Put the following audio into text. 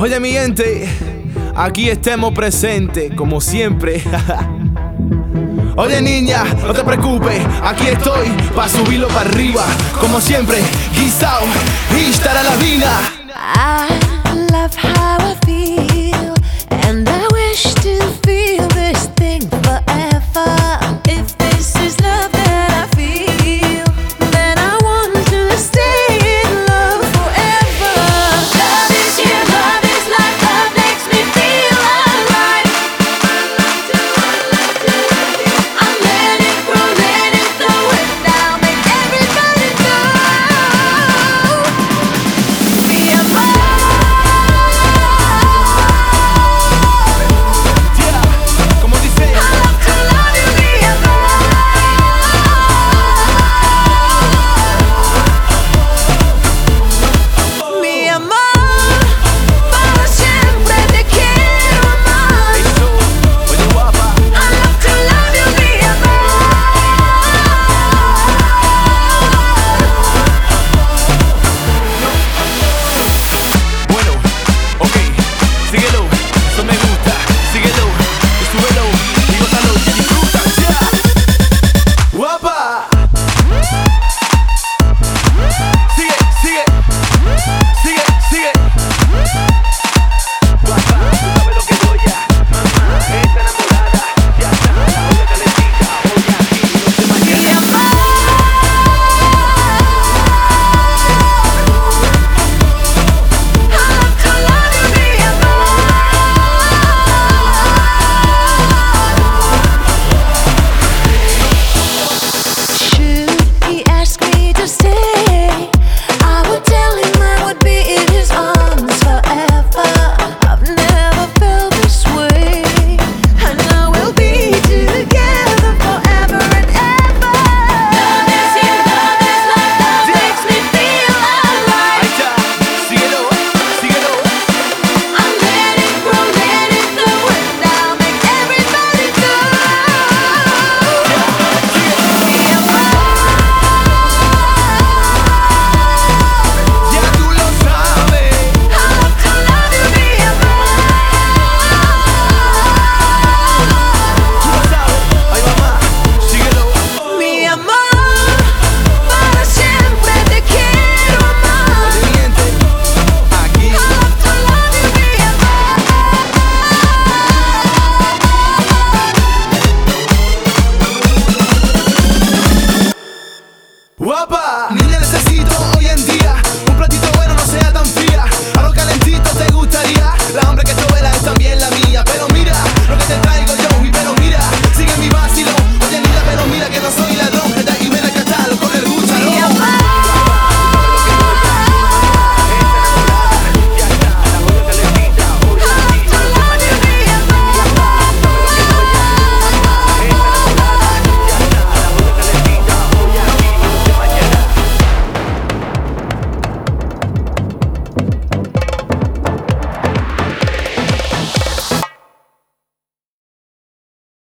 Oye mi gente, aquí estemos presentes, como siempre. Oye niña, no te preocupes, aquí estoy, pa' subirlo para arriba, como siempre, guisao. Papa.